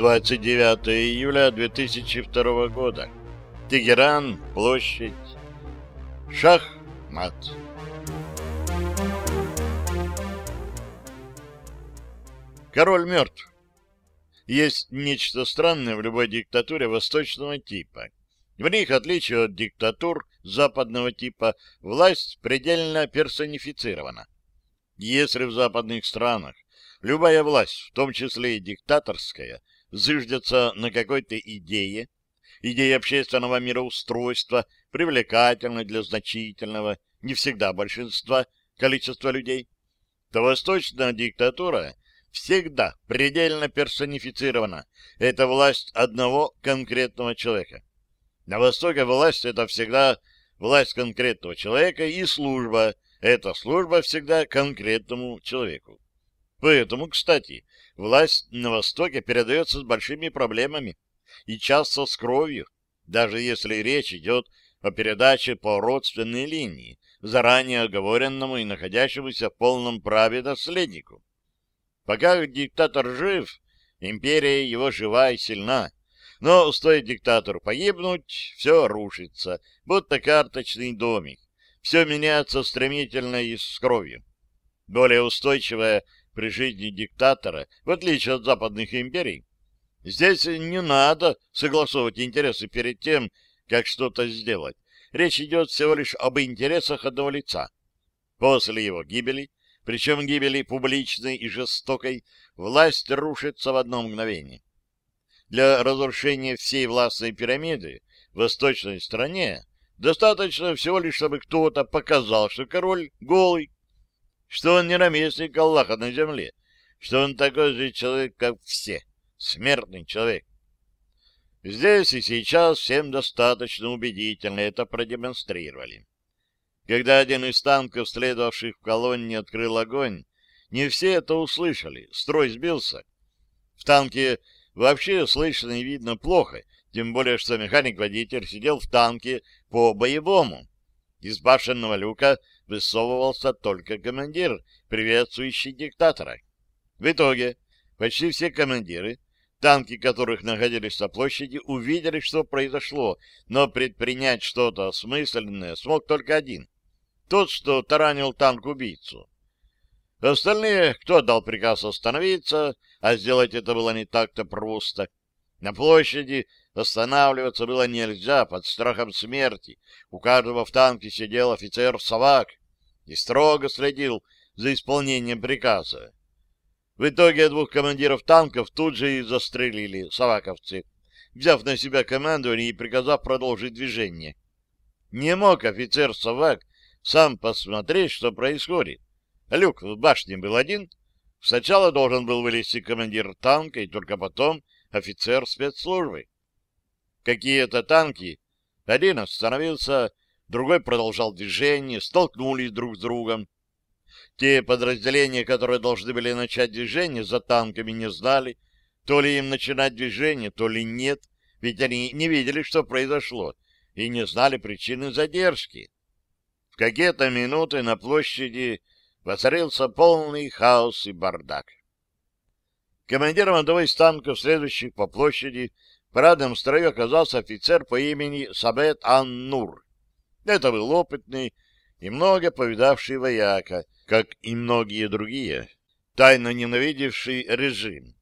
29 июля 2002 года. Тегеран, площадь. Шах-мат. Король мертв. Есть нечто странное в любой диктатуре восточного типа. В них, отличие от диктатур западного типа, власть предельно персонифицирована. Если в западных странах любая власть, в том числе и диктаторская, зыждется на какой-то идее, идее общественного мироустройства, привлекательной для значительного, не всегда большинства, количества людей, то восточная диктатура всегда предельно персонифицирована. Это власть одного конкретного человека. На Востоке власть — это всегда власть конкретного человека и служба. Эта служба всегда конкретному человеку. Поэтому, кстати, власть на Востоке передается с большими проблемами и часто с кровью, даже если речь идет о передаче по родственной линии, заранее оговоренному и находящемуся в полном праве наследнику. Пока диктатор жив, империя его жива и сильна, но стоит диктатору погибнуть, все рушится, будто карточный домик. Все меняется стремительно и с кровью. Более устойчивая при жизни диктатора, в отличие от западных империй, здесь не надо согласовывать интересы перед тем, как что-то сделать. Речь идет всего лишь об интересах одного лица. После его гибели, причем гибели публичной и жестокой, власть рушится в одно мгновение. Для разрушения всей властной пирамиды в восточной стране достаточно всего лишь, чтобы кто-то показал, что король голый, что он не наместник Аллаха на земле, что он такой же человек, как все, смертный человек. Здесь и сейчас всем достаточно убедительно это продемонстрировали. Когда один из танков, следовавших в колонне, открыл огонь, не все это услышали, строй сбился. В танке вообще слышно и видно плохо, тем более, что механик-водитель сидел в танке по-боевому. Из башенного люка высовывался только командир, приветствующий диктатора. В итоге почти все командиры, танки которых находились на площади, увидели, что произошло, но предпринять что-то осмысленное смог только один. Тот, что таранил танк-убийцу. Остальные, кто дал приказ остановиться, а сделать это было не так-то просто. На площади останавливаться было нельзя под страхом смерти. У каждого в танке сидел офицер-совак и строго следил за исполнением приказа. В итоге двух командиров танков тут же и застрелили соваковцы, взяв на себя командование и приказав продолжить движение. Не мог офицер-совак сам посмотреть, что происходит. Люк в башне был один. Сначала должен был вылезти командир танка, и только потом офицер спецслужбы. Какие-то танки, один остановился, другой продолжал движение, столкнулись друг с другом. Те подразделения, которые должны были начать движение за танками, не знали, то ли им начинать движение, то ли нет, ведь они не видели, что произошло, и не знали причины задержки. В какие-то минуты на площади воцарился полный хаос и бардак. Командиром одного из танков, следующих по площади, в парадном строю оказался офицер по имени Сабет Ан-Нур. Это был опытный и много повидавший вояка, как и многие другие, тайно ненавидевший режим,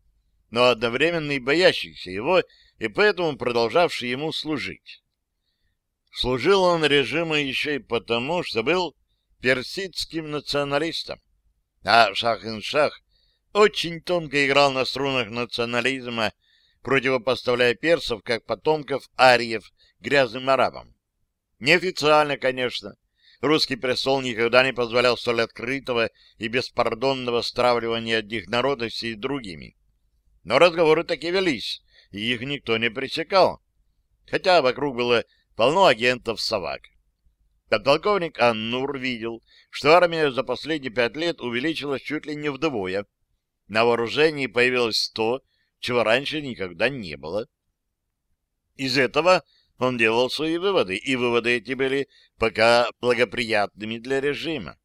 но одновременно и боящийся его и поэтому продолжавший ему служить. Служил он режиму еще и потому, что был персидским националистом, а Шах-ин-Шах очень тонко играл на струнах национализма, противопоставляя персов как потомков ариев грязным арабам. Неофициально, конечно. Русский престол никогда не позволял столь открытого и беспардонного стравливания одних народностей с другими. Но разговоры такие велись, и их никто не пресекал. Хотя вокруг было полно агентов совак. Подполковник Аннур видел, что армия за последние пять лет увеличилась чуть ли не вдвое. На вооружении появилось то, чего раньше никогда не было. Из этого он делал свои выводы, и выводы эти были пока благоприятными для режима.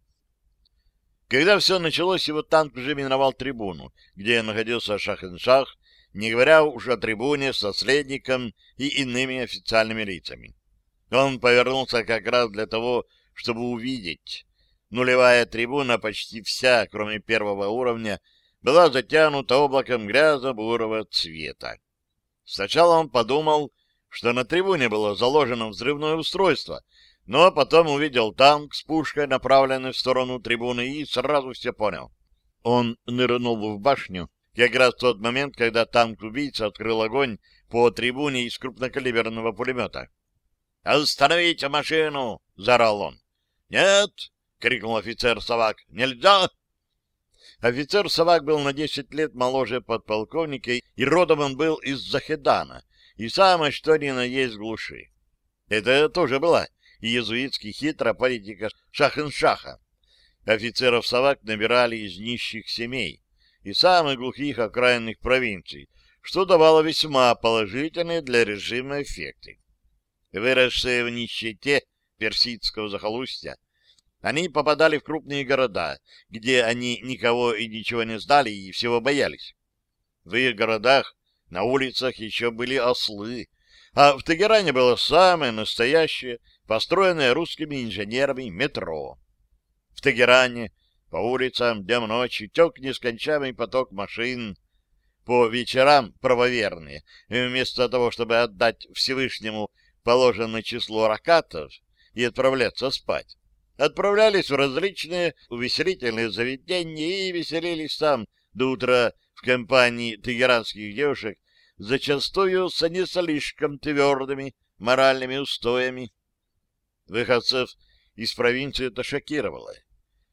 Когда все началось, его танк уже миновал трибуну, где находился Шах-ин-Шах, не говоря уж о трибуне с наследником и иными официальными лицами. Он повернулся как раз для того, чтобы увидеть. Нулевая трибуна почти вся, кроме первого уровня, была затянута облаком грязно-бурого цвета. Сначала он подумал, что на трибуне было заложено взрывное устройство, но потом увидел танк с пушкой, направленной в сторону трибуны, и сразу все понял. Он нырнул в башню, как раз в тот момент, когда танк-убийца открыл огонь по трибуне из крупнокалиберного пулемета. «Остановите машину!» — заорал он. «Нет!» — крикнул офицер Савак. «Нельзя!» Офицер Савак был на десять лет моложе подполковника, и родом он был из Захедана, и самое что ни на есть глуши. Это тоже была иезуитски хитрая политика Шахеншаха. Офицеров Савак набирали из нищих семей, и самых глухих окраинных провинций, что давало весьма положительные для режима эффекты. Выросшие в нищете персидского захолустья, они попадали в крупные города, где они никого и ничего не знали и всего боялись. В их городах на улицах еще были ослы, а в Тегеране было самое настоящее, построенное русскими инженерами метро. В Тегеране по улицам днем ночи тек нескончаемый поток машин. По вечерам правоверные, вместо того, чтобы отдать Всевышнему положенное число ракатов и отправляться спать, отправлялись в различные увеселительные заведения и веселились там до утра в компании тегеранских девушек, зачастую с не слишком твердыми моральными устоями. Выходцев из провинции это шокировало.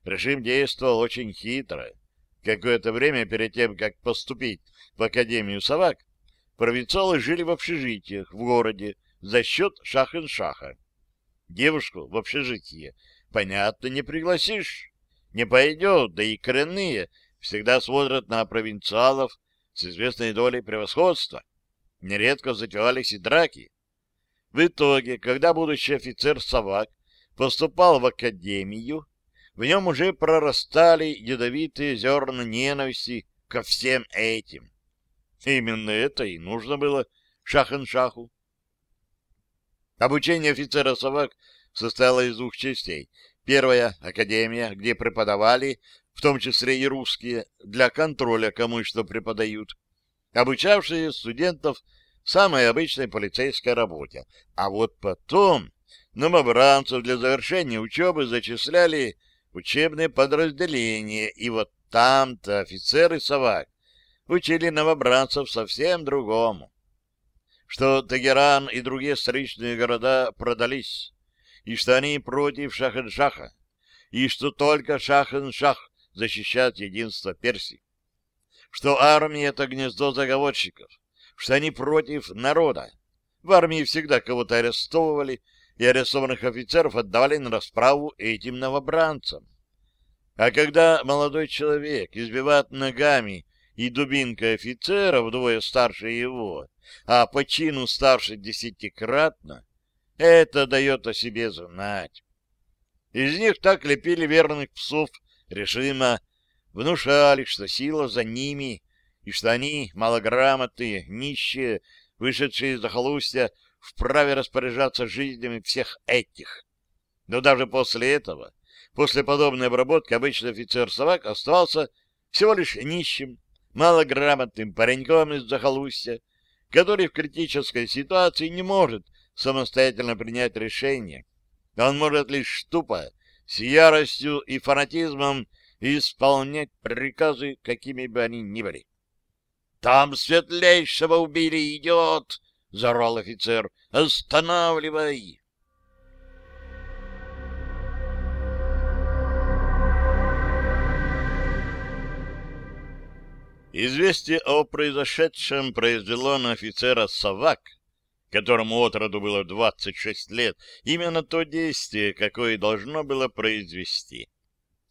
Режим действовал очень хитро. Какое-то время перед тем, как поступить в Академию Савак, провинциалы жили в общежитиях в городе за счет Шахен-Шаха. Девушку в общежитие, понятно, не пригласишь. Не пойдет, да и коренные всегда смотрят на провинциалов с известной долей превосходства. Нередко затевались и драки. В итоге, когда будущий офицер Савак поступал в академию, в нем уже прорастали ядовитые зерна ненависти ко всем этим. Именно это и нужно было Шахен-Шаху. Обучение офицера Савак состояло из двух частей. Первая — академия, где преподавали, в том числе и русские, для контроля, кому что преподают, обучавшие студентов самой обычной полицейской работе. А вот потом новобранцев для завершения учебы зачисляли учебные подразделения, и вот там-то офицеры Савак учили новобранцев совсем другому. Что Тегеран и другие столичные города продались, и что они против Шахен-Шаха, и что только Шахен-Шах защищает единство Персии, что армия — это гнездо заговорщиков, что они против народа. В армии всегда кого-то арестовывали, и арестованных офицеров отдавали на расправу этим новобранцам. А когда молодой человек избивает ногами и дубинкой офицера вдвое старше его, а по чину старше десятикратно, это дает о себе знать. Из них так лепили верных псов режима, внушали, что сила за ними, и что они, малограмотные, нищие, вышедшие из захолустья, вправе распоряжаться жизнями всех этих. Но даже после этого, после подобной обработки, обычный офицер Савак оставался всего лишь нищим, малограмотным пареньком из захолустья, который в критической ситуации не может самостоятельно принять решение. Он может лишь тупо, с яростью и фанатизмом исполнять приказы, какими бы они ни были. — Там светлейшего убили, идет! — заорал офицер. «Останавливай!» Известие о произошедшем произвело на офицера Савак, которому отроду было 26 лет, именно то действие, какое должно было произвести.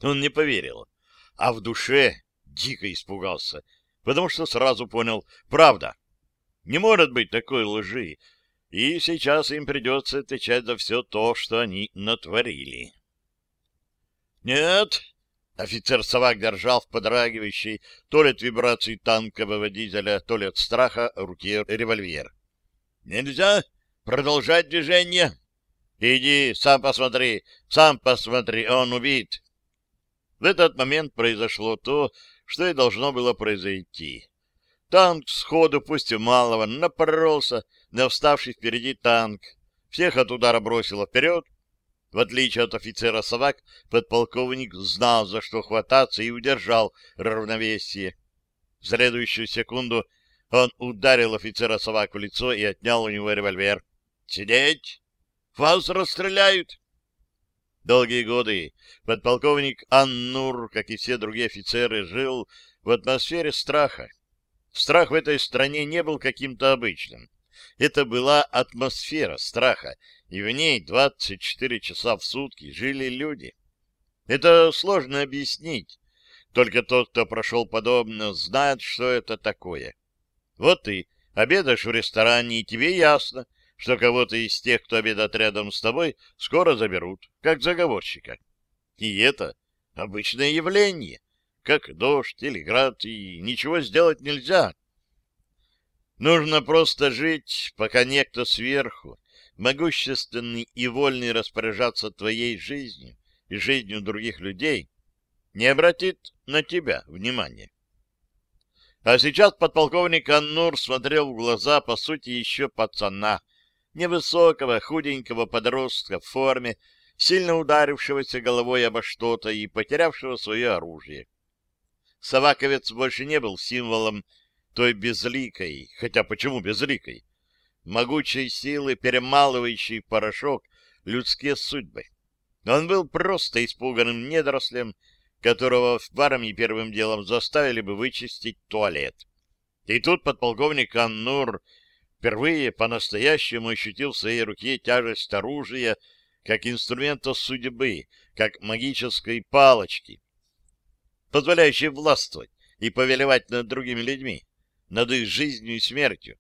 Он не поверил, а в душе дико испугался, потому что сразу понял — правда. Не может быть такой лжи, и сейчас им придется отвечать за все то, что они натворили. — Нет, Офицер Савак держал в подрагивающей то ли от вибраций танкового дизеля, то ли от страха руке револьвер. «Нельзя продолжать движение!» «Иди, сам посмотри, сам посмотри, он убит!» В этот момент произошло то, что и должно было произойти. Танк сходу, пусть и малого, напоролся на вставший впереди танк. Всех от удара бросило вперед, в отличие от офицера Савак, подполковник знал, за что хвататься, и удержал равновесие. В следующую секунду он ударил офицера Савак в лицо и отнял у него револьвер. «Сидеть! Вас расстреляют!» Долгие годы подполковник Аннур, как и все другие офицеры, жил в атмосфере страха. Страх в этой стране не был каким-то обычным. Это была атмосфера страха, и в ней 24 часа в сутки жили люди. Это сложно объяснить. Только тот, кто прошел подобно, знает, что это такое. Вот ты обедаешь в ресторане, и тебе ясно, что кого-то из тех, кто обедает рядом с тобой, скоро заберут, как заговорщика. И это обычное явление, как дождь или град, и ничего сделать нельзя. Нужно просто жить, пока некто сверху могущественный и вольный распоряжаться твоей жизнью и жизнью других людей, не обратит на тебя внимания. А сейчас подполковник Аннур смотрел в глаза, по сути, еще пацана, невысокого, худенького подростка в форме, сильно ударившегося головой обо что-то и потерявшего свое оружие. Саваковец больше не был символом той безликой, хотя почему безликой? могучей силы, перемалывающей порошок людские судьбы. Он был просто испуганным недорослем, которого в армии первым делом заставили бы вычистить туалет. И тут подполковник Аннур впервые по-настоящему ощутил в своей руке тяжесть оружия как инструмента судьбы, как магической палочки, позволяющей властвовать и повелевать над другими людьми, над их жизнью и смертью.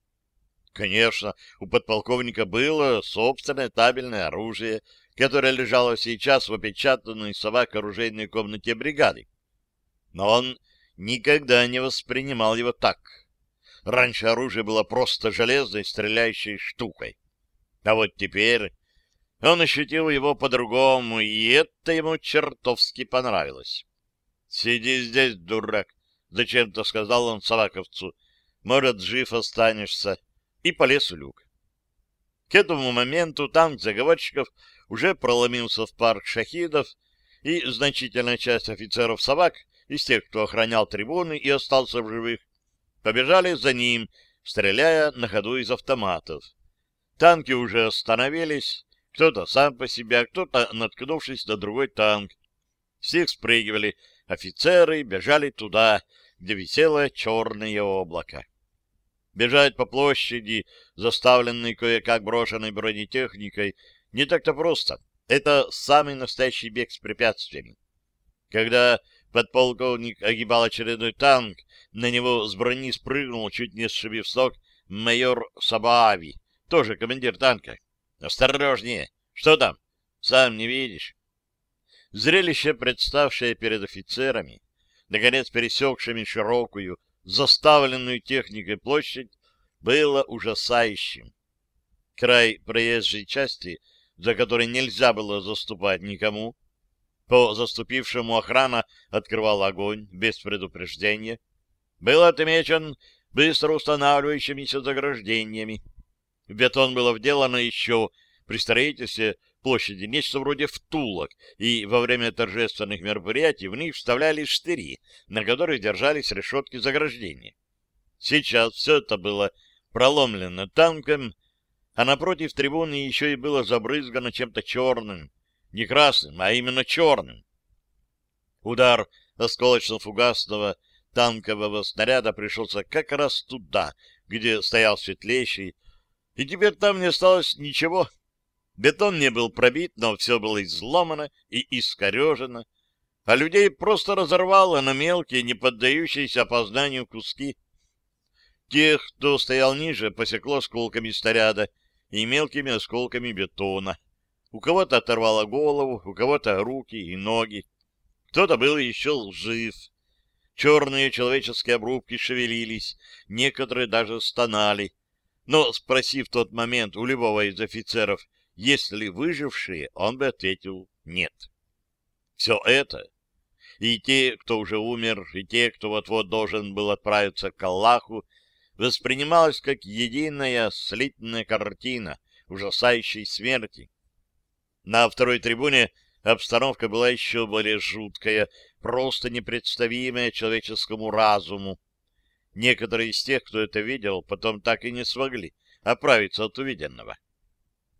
Конечно, у подполковника было собственное табельное оружие, которое лежало сейчас в опечатанной собак оружейной комнате бригады. Но он никогда не воспринимал его так. Раньше оружие было просто железной стреляющей штукой. А вот теперь он ощутил его по-другому, и это ему чертовски понравилось. — Сиди здесь, дурак, — зачем-то сказал он Саваковцу. — Может, жив останешься и полез в люк. К этому моменту танк заговорщиков уже проломился в парк шахидов, и значительная часть офицеров собак из тех, кто охранял трибуны и остался в живых, побежали за ним, стреляя на ходу из автоматов. Танки уже остановились, кто-то сам по себе, а кто-то наткнувшись на другой танк. Всех спрыгивали офицеры, бежали туда, где висело черное облако. Бежать по площади, заставленной кое-как брошенной бронетехникой, не так-то просто. Это самый настоящий бег с препятствиями. Когда подполковник огибал очередной танк, на него с брони спрыгнул, чуть не сшибив с майор Сабаави, тоже командир танка. «Осторожнее! Что там? Сам не видишь?» Зрелище, представшее перед офицерами, наконец пересекшими широкую, заставленную техникой площадь было ужасающим. Край проезжей части, за которой нельзя было заступать никому, по заступившему охрана открывала огонь без предупреждения, был отмечен быстро устанавливающимися заграждениями. В бетон было вделано еще при строительстве площади нечто вроде втулок, и во время торжественных мероприятий в них вставляли штыри, на которых держались решетки заграждения. Сейчас все это было проломлено танком, а напротив трибуны еще и было забрызгано чем-то черным, не красным, а именно черным. Удар осколочно-фугасного танкового снаряда пришелся как раз туда, где стоял светлейший, и теперь там не осталось ничего, Бетон не был пробит, но все было изломано и искорежено, а людей просто разорвало на мелкие, не поддающиеся опознанию куски. Тех, кто стоял ниже, посекло осколками снаряда и мелкими осколками бетона. У кого-то оторвало голову, у кого-то руки и ноги. Кто-то был еще жив. Черные человеческие обрубки шевелились, некоторые даже стонали. Но, спросив в тот момент у любого из офицеров, есть ли выжившие, он бы ответил «нет». Все это, и те, кто уже умер, и те, кто вот-вот должен был отправиться к Аллаху, воспринималось как единая слитная картина ужасающей смерти. На второй трибуне обстановка была еще более жуткая, просто непредставимая человеческому разуму. Некоторые из тех, кто это видел, потом так и не смогли оправиться от увиденного.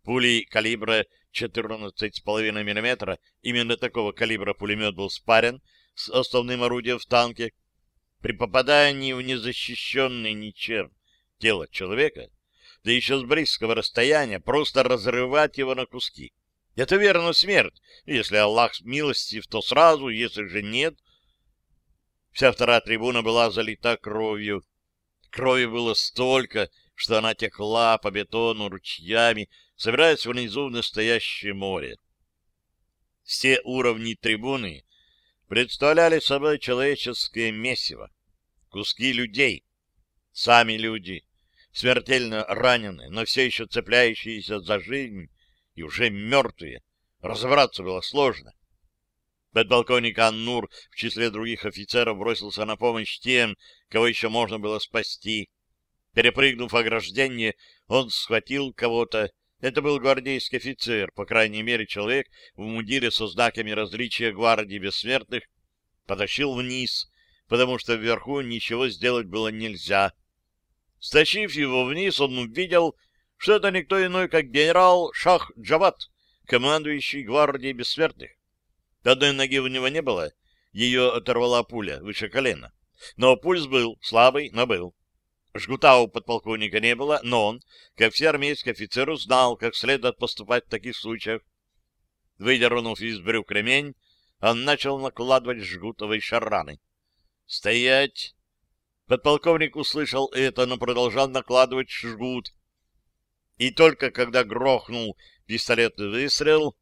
Пули калибра 14,5 мм, именно такого калибра пулемет был спарен с основным орудием в танке, при попадании в незащищенный ничем тело человека, да еще с близкого расстояния, просто разрывать его на куски. Это верно смерть. Если Аллах милостив, то сразу, если же нет. Вся вторая трибуна была залита кровью. Крови было столько, что она текла по бетону ручьями, собираясь внизу в настоящее море. Все уровни трибуны представляли собой человеческое месиво, куски людей, сами люди, смертельно раненые, но все еще цепляющиеся за жизнь, и уже мертвые. Разобраться было сложно. Подполковник Аннур в числе других офицеров бросился на помощь тем, кого еще можно было спасти. Перепрыгнув ограждение, он схватил кого-то. Это был гвардейский офицер, по крайней мере, человек в мундире со знаками различия гвардии бессмертных, потащил вниз, потому что вверху ничего сделать было нельзя. Стащив его вниз, он увидел, что это никто иной, как генерал Шах Джават, командующий гвардией бессмертных. Одной ноги у него не было, ее оторвала пуля выше колена. Но пульс был слабый, но был. Жгута у подполковника не было, но он, как все армейские офицеры, знал, как следует поступать в таких случаях. Выдернув из брюк ремень, он начал накладывать жгутовые шараны. «Стоять!» Подполковник услышал это, но продолжал накладывать жгут. И только когда грохнул пистолетный выстрел,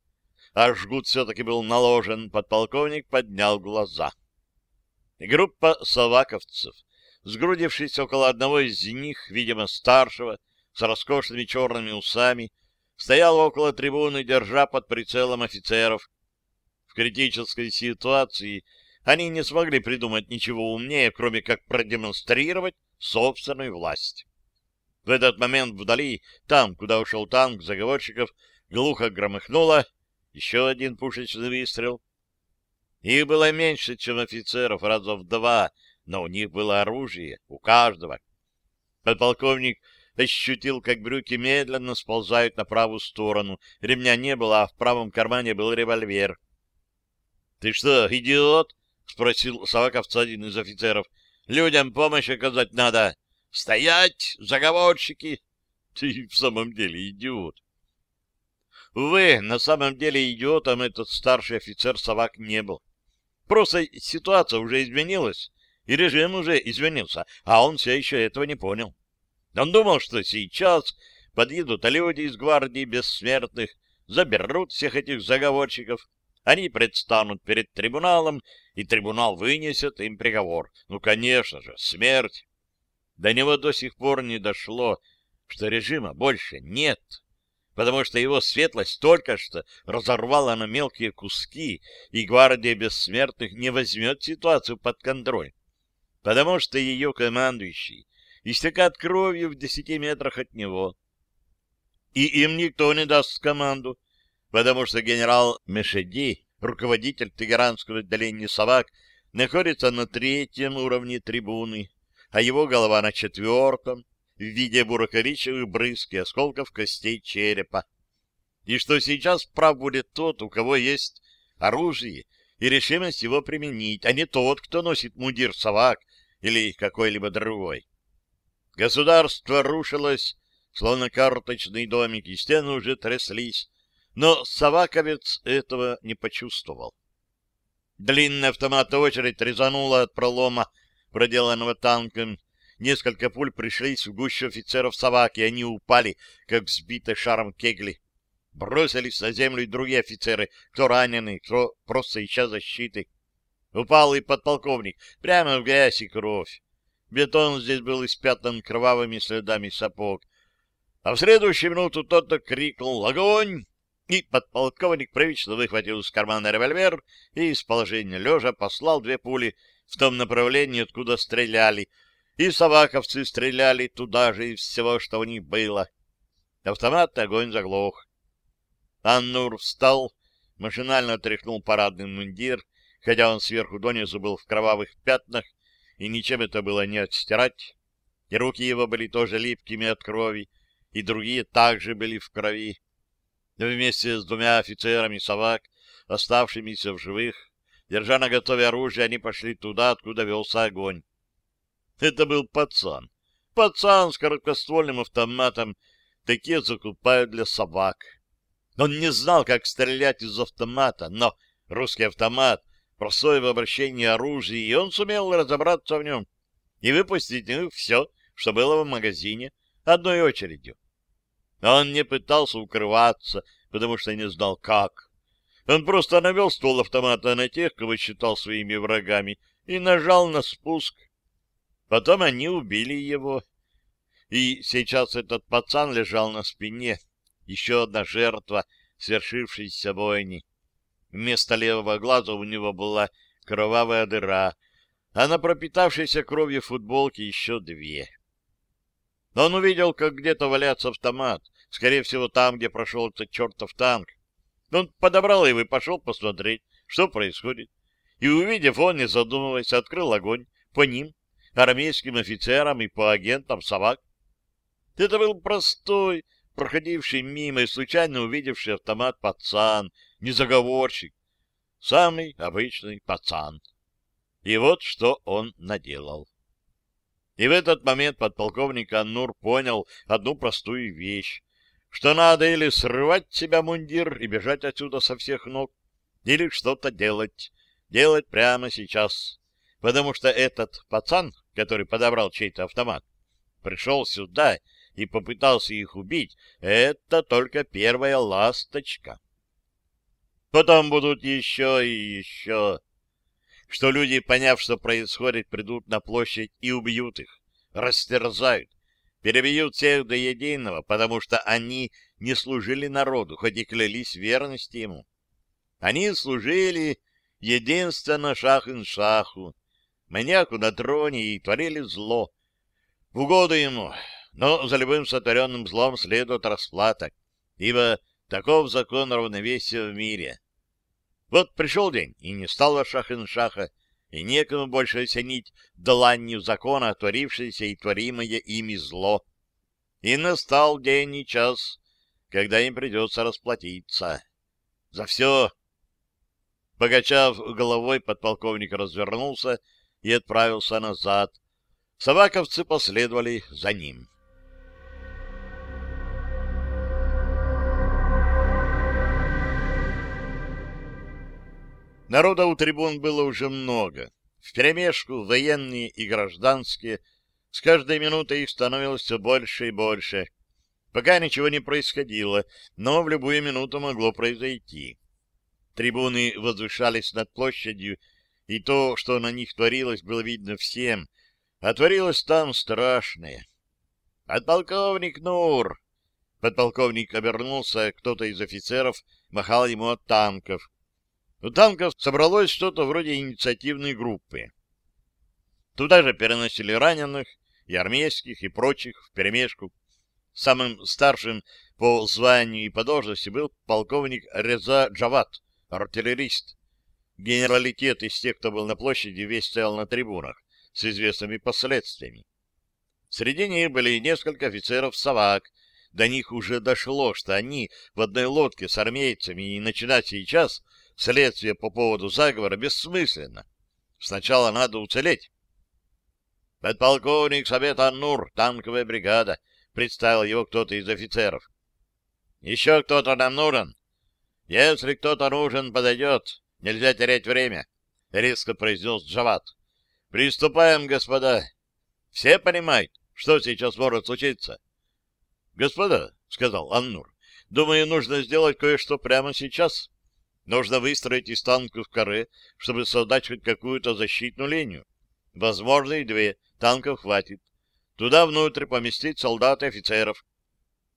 а жгут все-таки был наложен, подполковник поднял глаза. Группа соваковцев, сгрудившись около одного из них, видимо, старшего, с роскошными черными усами, стояла около трибуны, держа под прицелом офицеров. В критической ситуации они не смогли придумать ничего умнее, кроме как продемонстрировать собственную власть. В этот момент вдали, там, куда ушел танк заговорщиков, глухо громыхнуло еще один пушечный выстрел. Их было меньше, чем офицеров, раза в два, но у них было оружие, у каждого. Подполковник ощутил, как брюки медленно сползают на правую сторону. Ремня не было, а в правом кармане был револьвер. — Ты что, идиот? — спросил Саваковца один из офицеров. — Людям помощь оказать надо. Стоять, заговорщики! Ты в самом деле идиот. Увы, на самом деле идиотом этот старший офицер Савак не был. Просто ситуация уже изменилась, и режим уже изменился, а он все еще этого не понял. Он думал, что сейчас подъедут люди из гвардии бессмертных, заберут всех этих заговорщиков, они предстанут перед трибуналом, и трибунал вынесет им приговор. Ну, конечно же, смерть. До него до сих пор не дошло, что режима больше нет, потому что его светлость только что разорвала на мелкие куски, и гвардия бессмертных не возьмет ситуацию под контроль, потому что ее командующий истекает кровью в десяти метрах от него. И им никто не даст команду, потому что генерал Мешеди, руководитель Тегеранского отделения «Совак», находится на третьем уровне трибуны, а его голова на четвертом, в виде буро-коричневых брызг и осколков костей черепа. И что сейчас прав будет тот, у кого есть оружие и решимость его применить, а не тот, кто носит мундир совак или какой-либо другой. Государство рушилось, словно карточный домик, и стены уже тряслись, но соваковец этого не почувствовал. Длинная автоматная очередь резанула от пролома проделанного танком. Несколько пуль пришлись в гущу офицеров собаки, и они упали, как сбитые шаром кегли. Бросились на землю и другие офицеры, кто раненый, кто просто ища защиты. Упал и подполковник, прямо в грязь и кровь. Бетон здесь был испятан кровавыми следами сапог. А в следующую минуту тот-то крикнул «Огонь!» И подполковник привычно выхватил из кармана револьвер и из положения лежа послал две пули в том направлении, откуда стреляли, и собаковцы стреляли туда же из всего, что у них было. Автоматный огонь заглох. Аннур встал, машинально тряхнул парадный мундир, хотя он сверху донизу был в кровавых пятнах, и ничем это было не отстирать. И руки его были тоже липкими от крови, и другие также были в крови. Вместе с двумя офицерами совак, оставшимися в живых, держа на готове оружие, они пошли туда, откуда велся огонь. Это был пацан. Пацан с короткоствольным автоматом. Такие закупают для собак. Он не знал, как стрелять из автомата, но русский автомат, простое в обращении оружие, и он сумел разобраться в нем и выпустить ну, все, что было в магазине, одной очередью. Он не пытался укрываться, потому что не знал, как. Он просто навел ствол автомата на тех, кого считал своими врагами, и нажал на спуск. Потом они убили его. И сейчас этот пацан лежал на спине, еще одна жертва свершившейся бойни. Вместо левого глаза у него была кровавая дыра, а на пропитавшейся кровью футболке еще две. Он увидел, как где-то валяется автомат, скорее всего, там, где прошел этот чертов танк. Он подобрал его и пошел посмотреть, что происходит. И, увидев, он, не задумываясь, открыл огонь по ним, армейским офицерам и по агентам собак. Это был простой, проходивший мимо и случайно увидевший автомат пацан, незаговорщик, самый обычный пацан. И вот что он наделал. И в этот момент подполковник Аннур понял одну простую вещь, что надо или срывать себя мундир и бежать отсюда со всех ног, или что-то делать, делать прямо сейчас, потому что этот пацан, который подобрал чей-то автомат, пришел сюда и попытался их убить, это только первая ласточка. Потом будут еще и еще что люди, поняв, что происходит, придут на площадь и убьют их, растерзают, перебьют всех до единого, потому что они не служили народу, хоть и клялись верности ему. Они служили единственно шах-ин-шаху, маньяку на троне и творили зло. В угоду ему, но за любым сотворенным злом следует расплата, ибо таков закон равновесия в мире. Вот пришел день, и не стало шах-ин-шаха, и некому больше осенить дланью закона, творившееся и творимое ими зло. И настал день и час, когда им придется расплатиться. За все. Покачав головой, подполковник развернулся и отправился назад. Собаковцы последовали за ним. Народа у трибун было уже много. Вперемешку военные и гражданские. С каждой минутой их становилось все больше и больше. Пока ничего не происходило, но в любую минуту могло произойти. Трибуны возвышались над площадью, и то, что на них творилось, было видно всем, а творилось там страшное. «Подполковник Нур!» Подполковник обернулся, кто-то из офицеров махал ему от танков. У танков собралось что-то вроде инициативной группы. Туда же переносили раненых, и армейских, и прочих, вперемешку. Самым старшим по званию и по должности был полковник Реза Джават, артиллерист. Генералитет из тех, кто был на площади, весь стоял на трибунах, с известными последствиями. Среди них были несколько офицеров «Савак», до них уже дошло, что они в одной лодке с армейцами, и начинать сейчас следствие по поводу заговора бессмысленно. Сначала надо уцелеть. Подполковник Совета Нур, танковая бригада, представил его кто-то из офицеров. Еще кто-то нам нужен? Если кто-то нужен, подойдет. Нельзя терять время, — резко произнес Джават. Приступаем, господа. Все понимают, что сейчас может случиться? Господа, — сказал Аннур, — думаю, нужно сделать кое-что прямо сейчас. Нужно выстроить из танков каре, чтобы создать хоть какую-то защитную линию. Возможно, и две. Танков хватит. Туда внутрь поместить солдат и офицеров.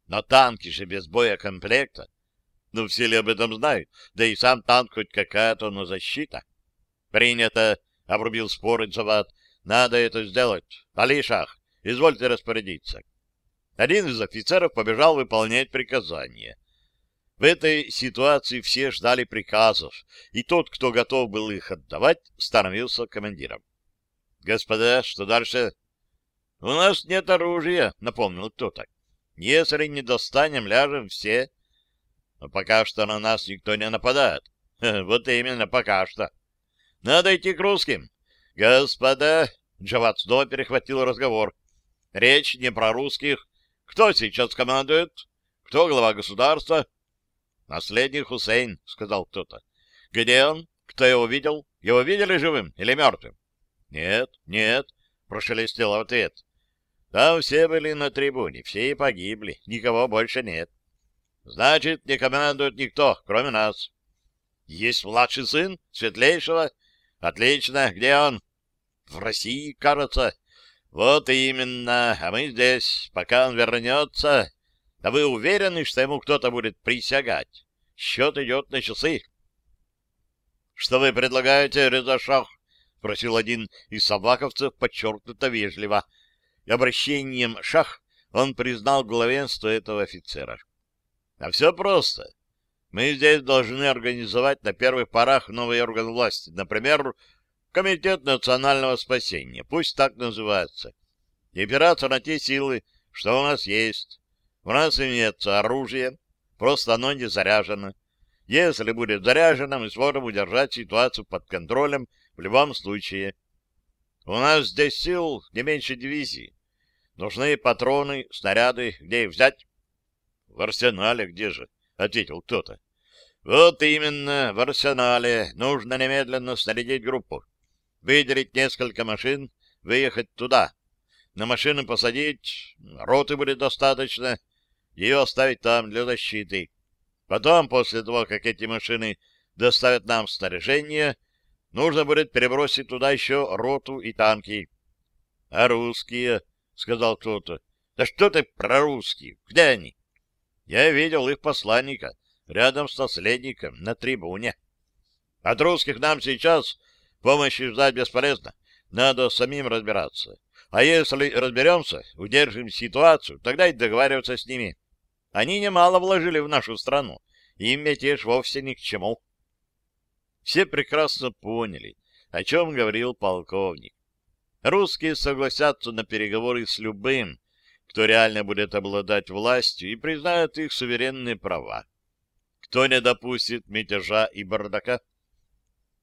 Но танки же без боекомплекта. Ну, все ли об этом знают? Да и сам танк хоть какая-то, но защита. Принято, — обрубил споры Джават. Надо это сделать. Алишах, извольте распорядиться. Один из офицеров побежал выполнять приказание. В этой ситуации все ждали приказов, и тот, кто готов был их отдавать, становился командиром. — Господа, что дальше? — У нас нет оружия, — напомнил кто-то. — Если не достанем, ляжем все. Но пока что на нас никто не нападает. Вот именно, пока что. Надо идти к русским. Господа, Джават снова перехватил разговор. Речь не про русских. Кто сейчас командует? Кто глава государства? Наследник Хусейн, сказал кто-то. Где он? Кто его видел? Его видели живым или мертвым? Нет, нет, прошелестел ответ. Там все были на трибуне, все и погибли, никого больше нет. Значит, не командует никто, кроме нас. Есть младший сын, светлейшего. Отлично, где он? В России, кажется. Вот именно, а мы здесь, пока он вернется. А вы уверены, что ему кто-то будет присягать? Счет идет на часы. — Что вы предлагаете, Резашах? — спросил один из собаковцев подчеркнуто вежливо. Обращением «шах» он признал главенство этого офицера. — А все просто. Мы здесь должны организовать на первых порах новый орган власти, например, Комитет национального спасения, пусть так называется. И опираться на те силы, что у нас есть. У нас имеется оружие, просто оно не заряжено. Если будет заряжено, мы сможем удержать ситуацию под контролем в любом случае. У нас здесь сил не меньше дивизии. Нужны патроны, снаряды. Где их взять? — В арсенале где же? — ответил кто-то. — Вот именно, в арсенале. Нужно немедленно снарядить группу выделить несколько машин, выехать туда. На машины посадить, роты будет достаточно, ее оставить там для защиты. Потом, после того, как эти машины доставят нам снаряжение, нужно будет перебросить туда еще роту и танки. — А русские? — сказал кто-то. — Да что ты про русские? Где они? Я видел их посланника рядом с наследником на трибуне. От русских нам сейчас Помощи ждать бесполезно. Надо самим разбираться. А если разберемся, удержим ситуацию, тогда и договариваться с ними. Они немало вложили в нашу страну. Им мятеж вовсе ни к чему. Все прекрасно поняли, о чем говорил полковник. Русские согласятся на переговоры с любым, кто реально будет обладать властью и признает их суверенные права. Кто не допустит мятежа и бардака,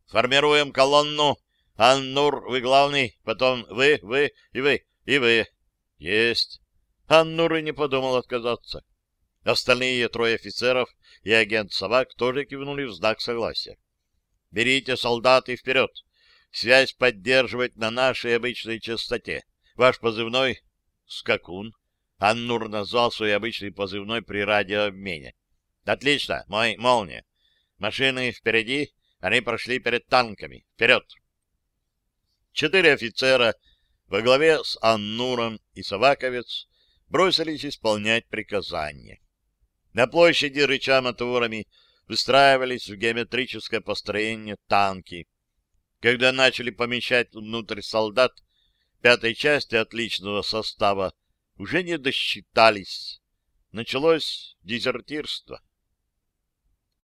Формируем колонну. Аннур, вы главный, потом вы, вы и вы, и вы. Есть. Аннур и не подумал отказаться. Остальные трое офицеров и агент Собак тоже кивнули в знак согласия. Берите солдаты вперед. Связь поддерживать на нашей обычной частоте. Ваш позывной — Скакун. Аннур назвал свой обычный позывной при радиообмене. Отлично, мой молния. Машины впереди, они прошли перед танками. Вперед! Четыре офицера во главе с Аннуром и Саваковец бросились исполнять приказания. На площади, рыча моторами, выстраивались в геометрическое построение танки. Когда начали помещать внутрь солдат, пятой части отличного состава уже не досчитались. Началось дезертирство.